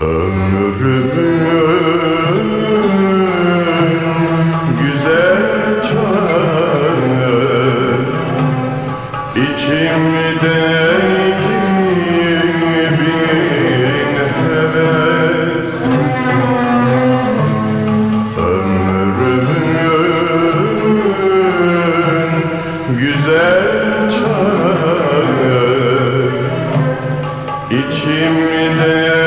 Ömrümün güzel çağı İçimdeki bin heves Ömrümün güzel çağı İçimdeki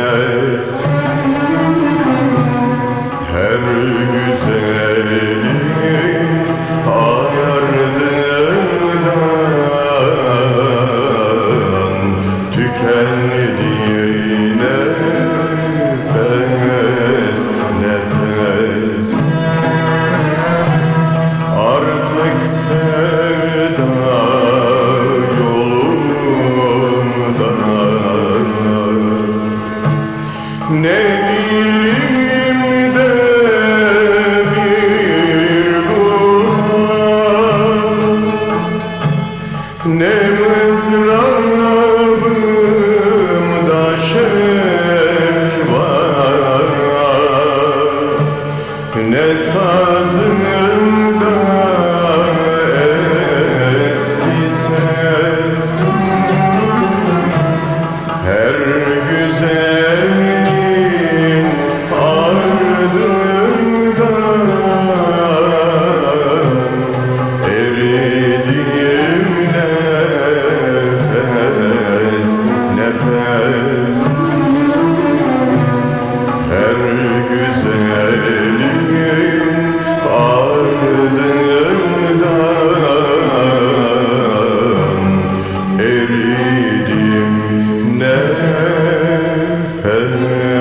Ne mızrabımda şek var. Ne sazım Amen.